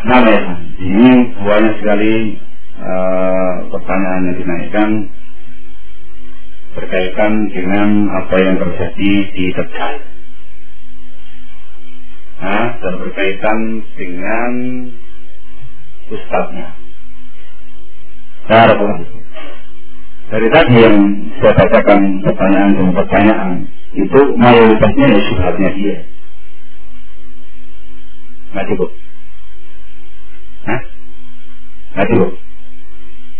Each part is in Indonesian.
Nah, ya, ini banyak sekali uh, pertanyaan yang dinaikkan berkaitan dengan apa yang terjadi di Tegal. Nah, dan berkaitan dengan ustadznya. Nah, dari tadi yang saya bacakan pertanyaan demi pertanyaan itu mayoritasnya ya syubhatnya dia. Nggak cukup. Hah? Nggak cukup.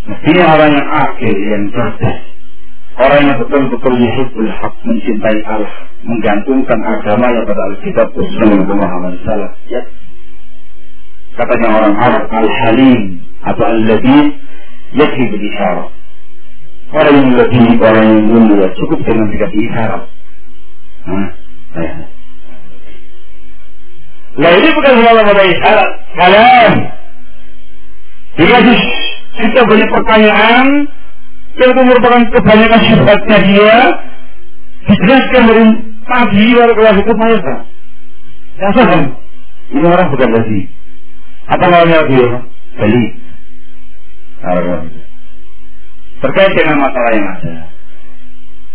Mestinya orang yang akhir, yang cerdas, orang yang betul-betul yuhibbul haq, mencintai Allah, menggantungkan agama yang pada Alkitab dan Muhammad Sallallahu Ya. Katanya orang Arab, Al-Halim atau Al-Ladin, yakhi bil isyarat. Orang yang lebih, orang yang mulia, cukup dengan tiga isyarat. Nah, ya. Nah ini bukan pada isyarat, kalian. Dikasih kita banyak pertanyaan yang merupakan kebanyakan syubhatnya dia dijelaskan dari pagi lalu kelas itu mayat ya saham ini orang bukan lagi. Apa namanya dia? Beli. Terkait dengan masalah yang ada.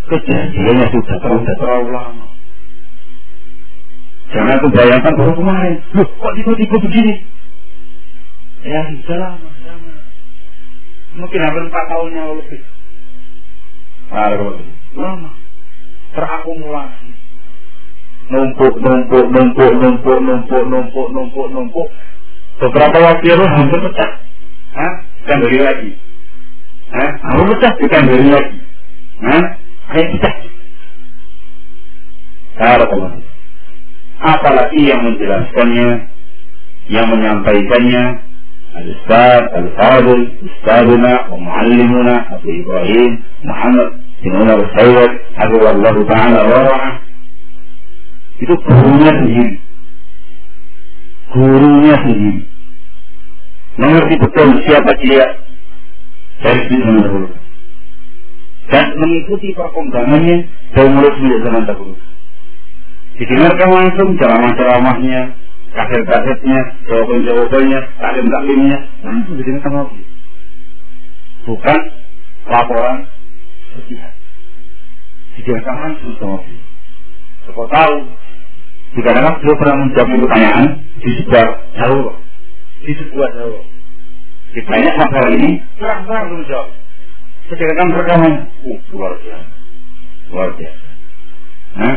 Kejadiannya sudah terlalu terlalu lama. Jangan tuh bayangkan baru kemarin. Loh kok tiba-tiba begini Ya, sudah lama. Mungkin hampir 4 tahunnya lebih. Lama. Terakumulasi. Numpuk, numpuk, numpuk, numpuk, numpuk, numpuk, numpuk, numpuk. Beberapa waktu itu hampir pecah. Hah? Bukan beri lagi. Hah? Hampir pecah, bukan beri lagi. Hah? pecah pecah. teman Apalagi yang menjelaskannya, yang menyampaikannya, الأستاذ الفاضل أستاذنا ومعلمنا أبو إبراهيم محمد بن عمر السيد حفظه الله تعالى ورعاه itu gurunya sendiri gurunya sendiri mengerti betul siapa dia dari zaman dahulu dan mengikuti perkembangannya dari mulai sejak zaman dahulu didengarkan langsung ceramah-ceramahnya kaset-kasetnya, jawaban-jawabannya, taklim-taklimnya, langsung didengarkan lagi. Bukan laporan sepihak. Didengarkan langsung sama beliau. Siapa tahu, ada beliau pernah menjawab pertanyaan di sebuah jalur, di sebuah jalur. Ditanya masalah ini, terang-terang belum jawab. Sedangkan rekaman, uh, luar biasa. Luar biasa. Nah,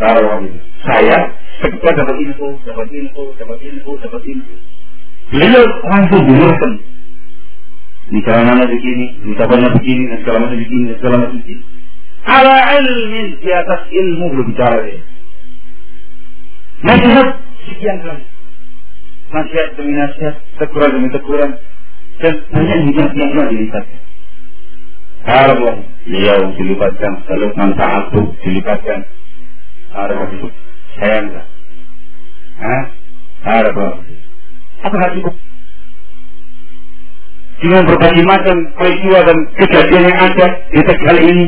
kalau saya ketika dapat info, dapat info, dapat info, dapat info. Beliau langsung dengarkan. Ini caranya begini, ucapannya begini, dan segala macam begini, dan segala macam begini. Ala ilmin di atas ilmu berbicara dia. Nasihat sekian kali. Nasihat demi nasihat, teguran demi teguran, dan banyak hikmah yang telah dilihatkan. Kalau beliau dilibatkan, lalu manfaat itu dilipatkan. Kalau saya enggak. Hah? Ada Apa nggak cukup? Dengan berbagai macam peristiwa dan kejadian yang ada di Tegal ini,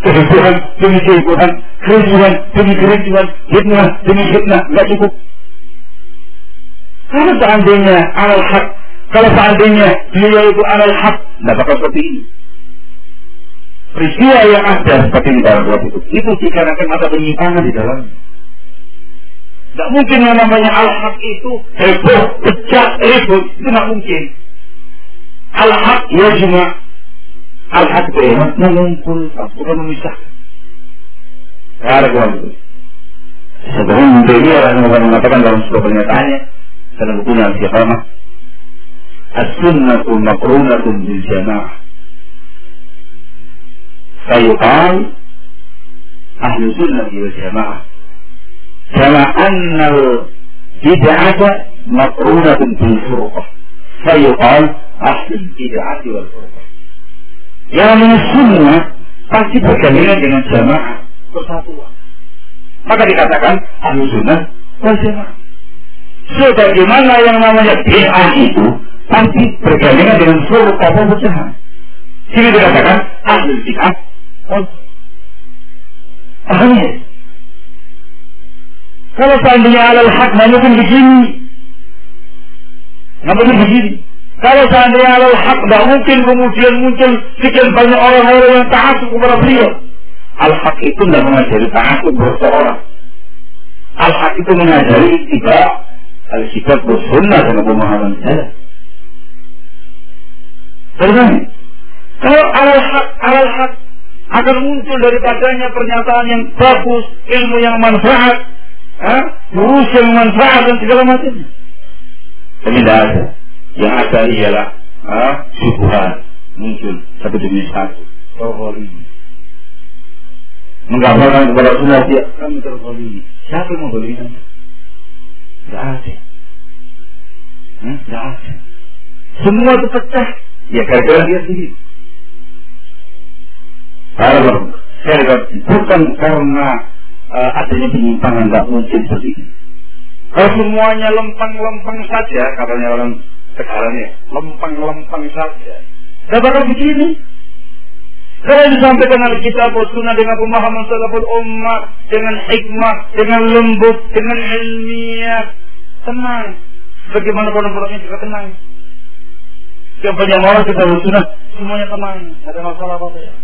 kehebohan demi kehebohan, kericuhan demi kericuhan, hikmah demi hikmah, nggak cukup. Kalau seandainya alal hak, kalau seandainya beliau itu alal hak, tidak bakal seperti ini. Peristiwa yang ada seperti ini dalam waktu itu, itu dikarenakan ada penyimpangan di dalamnya. Tidak mungkin yang namanya al-haq itu heboh, pecah, ribut. Itu tidak mungkin. Al-haq ya cuma al-haq itu ya, mengumpulkan, bukan memisahkan. Karena itu. Sebelum ini orang mengatakan dalam sebuah pernyataannya dalam bukunya Al-Iqamah As-sunnatu makrunatun bil jamaah Fayuqal Ahlu sunnah wal jamaah كما أن البدعة مقرونة بالفرقة فيقال أهل البدعة والفرقة yang sunnah pasti berkaitan dengan jamaah persatuan. Maka dikatakan ahlu sunnah wal jamaah. Sebagaimana yang namanya bid'ah itu pasti berkaitan dengan furqah pemecahan. Sini dikatakan ahlu bid'ah wal Paham ya? Kalau seandainya alal hak mungkin begini. Namun begini, kalau seandainya alal hak, tidak mungkin kemudian muncul sekian banyak orang-orang yang taat kepada beliau. Al-haq itu tidak mengajari kepada orang. Al-haq itu mengajari tidak al-kitab bersunnah dengan pemahaman saya. Bagaimana? Kalau alal hak, alal hak akan muncul daripadanya pernyataan yang bagus, ilmu yang manfaat, lurus yang manfaat dan segala macamnya. Tapi tidak ada. Yang ada ialah ah, syubhat muncul satu demi satu. ini. Menggambarkan kepada semua dia kami. Siapa yang mau beli Tidak ada. Tidak ada. Semua itu pecah. Ya gara-gara dia sendiri. Kalau saya bukan karena uh, adanya penyimpangan tidak mungkin seperti ini. Kalau semuanya lempang-lempang saja, katanya orang sekarang ya, lempang-lempang saja. Tidak bakal begini. Kalau disampaikan oleh kita sunnah dengan pemahaman salaful ummah, dengan hikmah, dengan lembut, dengan ilmiah, tenang. Bagaimana pondok-pondoknya juga tenang. Yang banyak orang kita sunnah, semuanya tenang, ada masalah apa-apa ya.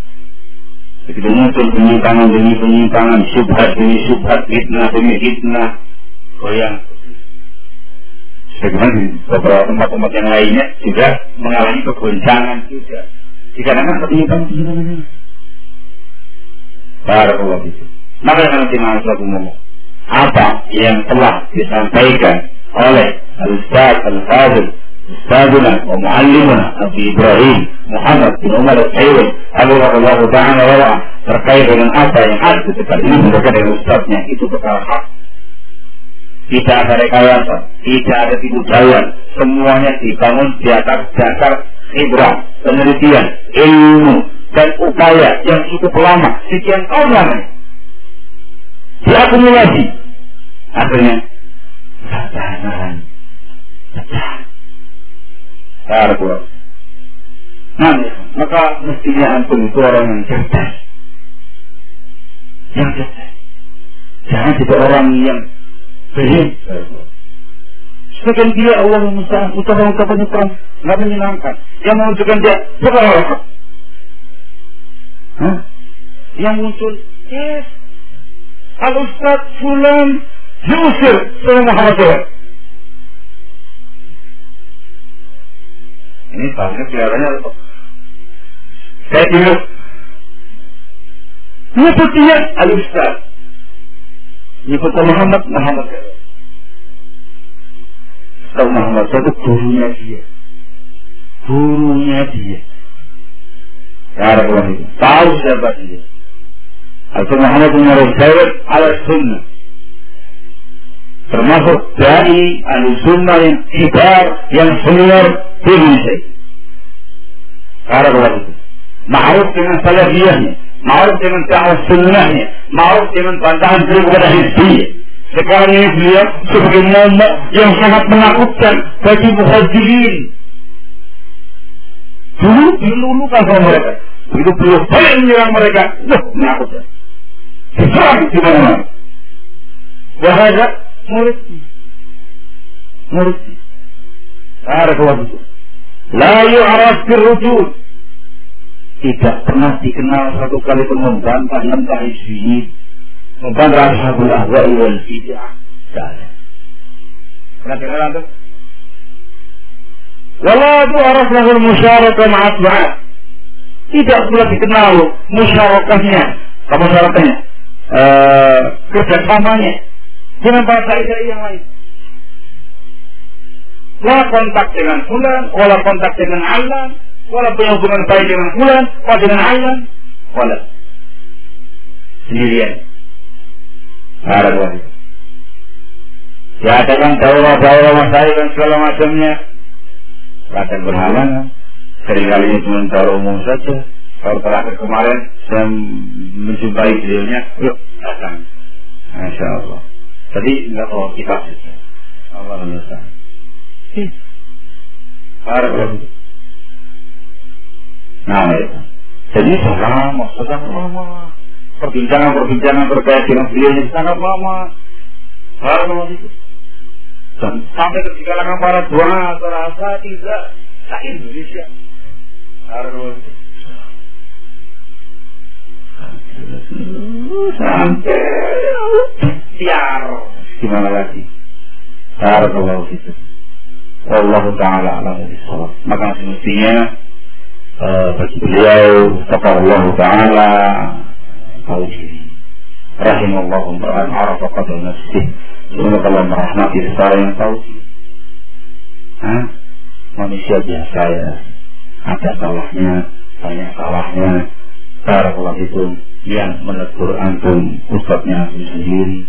Begitu muncul penyimpangan demi penyimpangan, subhat demi subhat, fitnah demi fitnah, goyang. Sebagaimana di beberapa tempat-tempat yang lainnya juga mengalami kegoncangan juga. Dikarenakan penyimpangan-penyimpangan. Barakallahu itu. Maka nanti masalah umum apa yang telah disampaikan oleh Al-Ustaz Al-Fadil أستاذنا ومعلمنا أبي إبراهيم Muhammad bin Umar al-Sayyid Allah Ta'ala wa terkait dengan apa yang ada ketika ini mereka dari ustaznya itu perkara hak tidak ada rekayasa tidak ada tipu daya semuanya dibangun di atas dasar ibrah penelitian ilmu dan upaya yang cukup lama sekian tahun lamanya diakumulasi akhirnya Arab. Nah, maka mestinya antum itu orang yang cerdas. Yang cerdas. Jangan jadi orang yang berin. Sebagian dia Allah mustahil ucapan-ucapannya kurang nggak menyenangkan. Yang menunjukkan dia orang. Hah? Yang muncul, yes, Al Ustaz Fulan diusir oleh Muhammad Ini bahasanya kelihatannya apa? Saya dulu nyebut dia Al-Ustaz. Nyebut Muhammad, Muhammad. Tahu Muhammad itu gurunya dia. Gurunya dia. Ya Allah itu. Tahu siapa dia. Atau Muhammad bin Rasul ala sunnah termasuk dari ahli sunnah yang kibar, yang senior di Indonesia. Karena begitu. Ma'ruf dengan salafiyahnya, ma'ruf dengan dakwah sunnahnya, ma'ruf dengan bantahan beliau kepada hizbiyah. Sekarang ini beliau sebagai momok yang sangat menakutkan bagi muhajirin. Dulu dilulukan sama mereka. Begitu beliau balik menyerang mereka, wah menakutkan. Diserang di mana-mana. Wahada muridnya. Muridnya. Barakallahu fikum. La yu'raf birrujud. Tidak pernah dikenal satu kali pun membantah membantah isyiin. Membantah ashabul ahwa'i wal bid'ah. Tidak ada. Pernah dengar ma'atba'at. Tidak pula dikenal musyarakahnya. Apa musyarakahnya? Uh, kerjasamanya dengan bahasa Israel yang lain. Wala kontak dengan bulan, wala kontak dengan Allah, wala punya hubungan baik dengan bulan, wala dengan Allah, wala. Sendirian. Itu. Diadakan daurah-daurah masalah dan segala macamnya. Kadang berhalangan. Seringkali cuma daurah umum saja. Kalau terakhir kemarin saya menjumpai beliaunya, yuk datang. Masya Allah. Tadi nggak bawa kitab saja. Allah Harap Nah, itu. Jadi selama, sedang lama. Perbincangan-perbincangan terkait dengan beliau ini sangat lama. Harap itu. Dan sampai ke kalangan para doa terasa tidak tak Indonesia harus sampai tiar gimana lagi Barakallahu itu Wallahu ta'ala alamu bisawab Maka semestinya uh, Bagi beliau Kata Allah ta'ala Tahu diri Rahimallahu ma'an arafa qadar nafsih Semoga Allah merahmati yang tahu Hah? Manusia biasa ya. Ada salahnya Banyak salahnya. Barakallahu itu Yang menegur antum Ustadznya antum sendiri.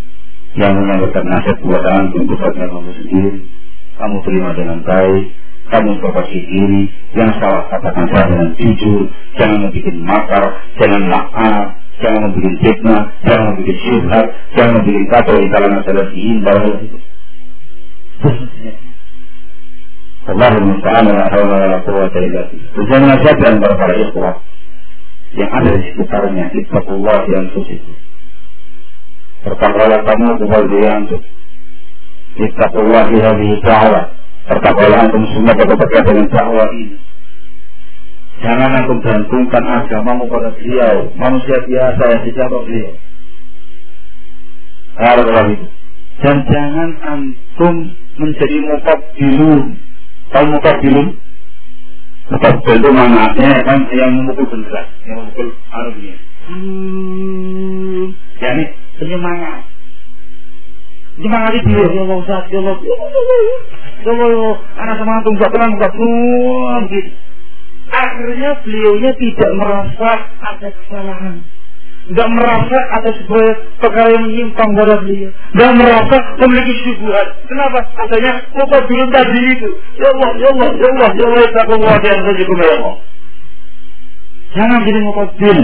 Yang menyampaikan nasihat buat antum Ustadznya kamu sendiri Kamu terima dengan baik. Kamu perbaiki diri. Yang salah katakan saya dengan jujur. Jangan membuat makar. Jangan laknat jangan membuat fitnah. Jangan membuat syubhat. Jangan membuat kacau di kalangan salafiyin bahwa Allah musta'an wa hawla wa la quwwata illa billah. Saya menasihatkan kepada para ikhwah yang ada di sekitarnya, ittaqullah yang anfusikum. Bertakwalah kamu kepada diri antum. Ittaqullah fi hadhihi da'wah. Bertakwalah antum semua berkaitan dengan dakwah ini. Jangan antum gantungkan agamamu pada beliau, manusia biasa yang dicatat beliau. Haruslah itu. Dan jangan antum menjadi mukabbilun. Tahu mukabbilun? Mukabbil itu manatnya kan yang memukul benda, yang memukul arusnya. Hmm. Ya ini penyemangat. Semangat dia, ya Allah Ustaz, ya Allah, ya Allah, ya Allah, anak sama antum gak tenang, gak gitu. Akhirnya beliaunya tidak merasa ada kesalahan. Tidak merasa ada sebuah perkara yang menyimpang pada beliau. Tidak merasa memiliki syubhat. Kenapa? Adanya kota belum tadi itu. Ya Allah ya Allah ya Allah ya Allah. Ya Allah ya Allah ya Allah. Jangan jadi mukabil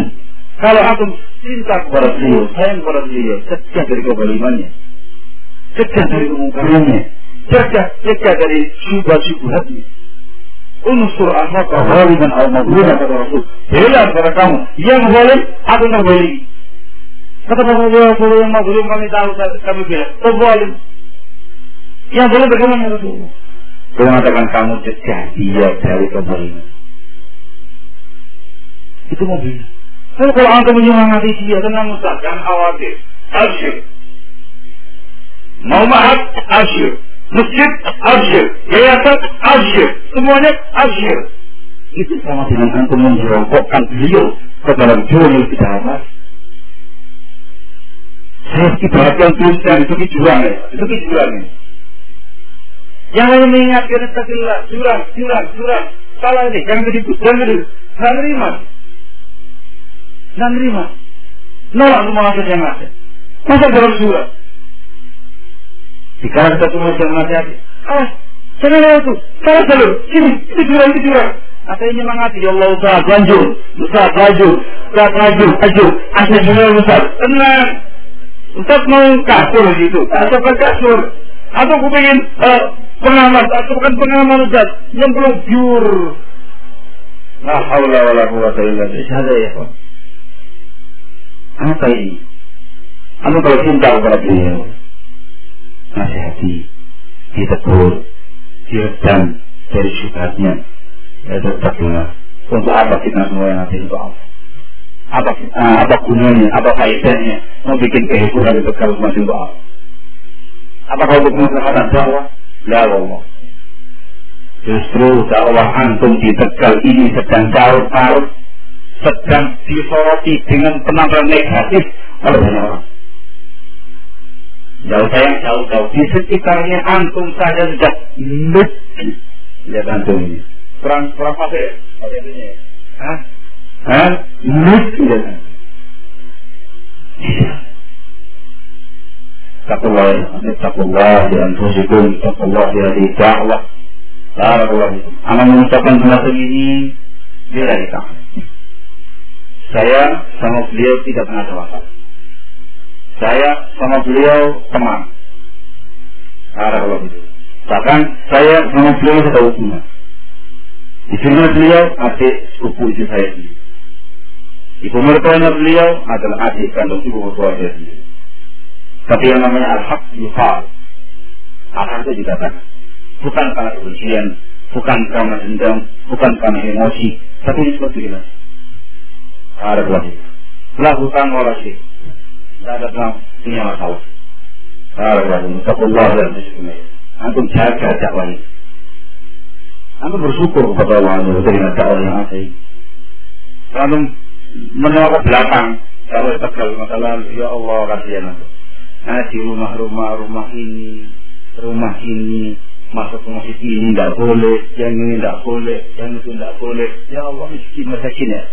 kalau aku cinta kepada beliau sayang kepada beliau cegah dari kebalimannya cegah dari kemungkarannya cegah cegah dari syubhat-syubhatnya unsur ahlaka zaliman al mazluman kata Rasul. Bela kepada kamu yang zalim yang zalim. Kata Rasulullah kalau yang mazlum kami tahu kami bela. Kau zalim. Yang zalim bagaimana Rasulullah? Dia mengatakan kamu cegah dia dari kezaliman. Itu mobil. Kalau kalau anda menyemangati dia, tenang Ustaz, jangan khawatir. Asyik. Mau maaf, asyik masjid absyir, yayasan absyir, semuanya absyir. Itu sama dengan antum menjerongkokkan beliau ke dalam kita apa? Saya ibarat yang tuliskan itu jurang ya, itu jurang ya. Yang lain mengingatkan astagfirullah, jurang, jurang, jurang. Salah ini, jangan begitu, jangan begitu. Jangan terima. Jangan terima. Nolak semua nasihat yang ada. Masa dalam jurang? Sekarang kita semua yang menasihati. Ah, jangan itu. Salah jalur. Sini, itu jurang, itu jurang. Saya nyemangati, ya Allah Ustaz, lanjut. Ustaz, lanjut. Ustaz, lanjut, lanjut. Asal jurang Ustaz. Tenang. Ustaz mau kasur gitu. Atau kasur. Atau aku pengen uh, pengamat. Atau bukan pengamat Ustaz. Yang belum jur. La haula wa la quwata illa billah. Ada ya, Pak. Apa ini? Anu kalau cinta kepada beliau, nasihati, ditegur, diredam dari syubhatnya. Ya tetaplah. Untuk apa kita semua yang nanti untuk Allah? Apa, uh, apa gunanya, apa faedahnya mau bikin kehidupan itu kalau masih untuk Allah? Apakah untuk kemaslahatan dakwah? La Allah. Justru dakwah antum di Tegal ini sedang carut-carut, sedang disoroti dengan penampilan negatif oleh orang. Jauh sayang jauh-jauh di sekitarnya antum saja sudah lucu. Lihat antum ini. Kurang kurang pakai pakai ini. Hah? Hah? Lucu ya. Takullah, takullah di anfusikum, takullah di da'wah. Barakallah itu. Anak mengucapkan semacam ini bila ditahan. Saya sama beliau tidak pernah masalah. Saya sama beliau teman. Arah kalau gitu. Bahkan saya sama beliau ada hubungan. Di sini beliau adik sepupu itu saya sendiri. Ibu mertuanya beliau adalah adik kandung ibu mertua saya sendiri. Tapi yang namanya al-haq yuhal. Akar itu juga kan. Bukan karena kebencian, bukan karena dendam, bukan karena emosi, tapi ini seperti ini. Ada wajib. Lakukan orang sih. Tidak ada dalam punya masalah. Ada wajib. Allah dan Bismillah. Antum jaga dakwah ini. Antum bersyukur kepada Allah dengan dakwah yang ini. Antum menolak belakang. Kalau tegal masalah, ya Allah kasihan aku. Nah di rumah-rumah rumah ini, rumah ini, masuk ke masjid ini tidak boleh, yang ini tidak boleh, yang itu tidak boleh. Ya Allah miskin masakin ya.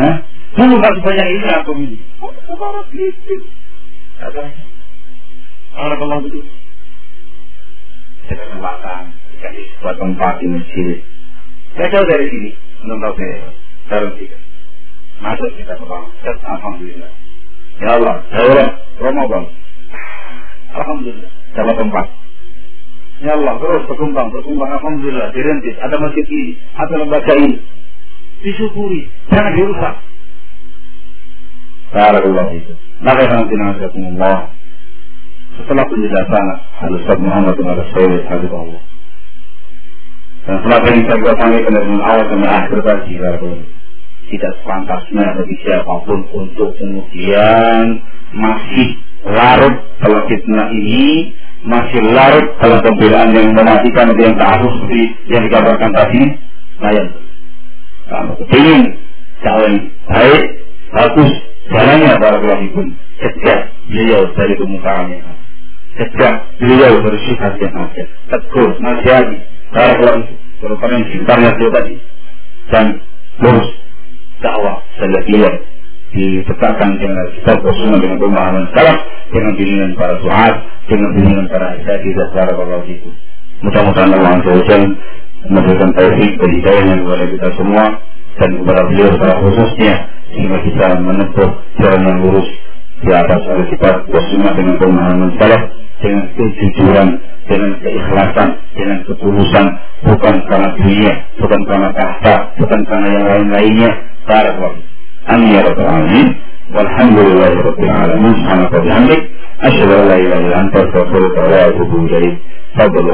Hah? Dulu nggak sebanyak ini aku ini. Orang gitu. Ada. Orang Allah itu. Kesempatan dikasih sebuah tempat di masjid. Saya jauh dari sini, tahu saya. Taruh tiga. Masuk kita ke bawah. Alhamdulillah. Ya Allah, saya Ramadan. Alhamdulillah. Dapat tempat. Ya Allah, terus berkembang, berkembang. Alhamdulillah, direntis. Ada masjid ini, ada lembaga ini. Disyukuri, jangan dirusak. Barakallahu itu. Maka yang Allah. Setelah penjelasan Al-Ustaz Muhammad bin Al-Sayyid Allah. Dan setelah yang saya buat sampaikan dari awal sampai akhir tadi, Barakallahu tidak sepantasnya bagi siapa pun untuk kemudian masih larut dalam fitnah ini masih larut dalam pembelaan yang mematikan atau yang ta'aruf seperti yang dikabarkan tadi yang kalau ingin calon baik bagus jalannya para pun sejak beliau dari kemukaannya. Sejak beliau dari sifat yang ada tegur nasihati. Para pelaku terutama yang sekitarnya beliau tadi. Dan lurus dakwah salafiyah ditetapkan dengan kitab Rasulullah dengan pemahaman salaf dengan bimbingan para suhat dengan bimbingan para asadi dan para Allah itu mudah-mudahan Allah Azza memberikan taufik dan hidayah kepada kita semua dan kepada beliau secara khususnya sehingga kita menempuh jalan yang lurus di atas Alkitab kita Sunnah dengan pemahaman salaf dengan kejujuran dengan keikhlasan dengan ketulusan bukan karena dunia bukan karena tahta bukan karena yang lain lainnya barakallahu amin ya rabbal alamin. Walhamdulillahi ya rabbil alamin. Subhanaka wa bihamdik. Asyhadu an la ilaha illa anta astaghfiruka wa atubu ilaik fadlu